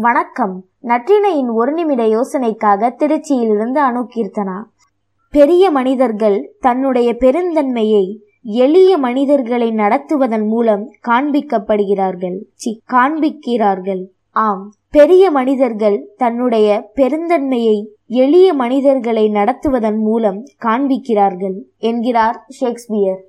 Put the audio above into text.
வணக்கம். நற்றினையின் ஒரு நிமிட யோசனைக்காக திருச்சியிலிருந்து அணுகீர்த்தனா பெரிய மனிதர்கள் தன்னுடைய பெருந்தன்மையை எளிய மனிதர்களை நடத்துவதன் மூலம் காண்பிக்கப்படுகிறார்கள். சி காண்பிக்கிறார்கள். ஆம். பெரிய மனிதர்கள் தன்னுடைய பெருந்தன்மையை எளிய மனிதர்களை நடத்துவதன் மூலம் காண்பிக்கிறார்கள் என்கிறார் ஷேக்ஸ்பியர்.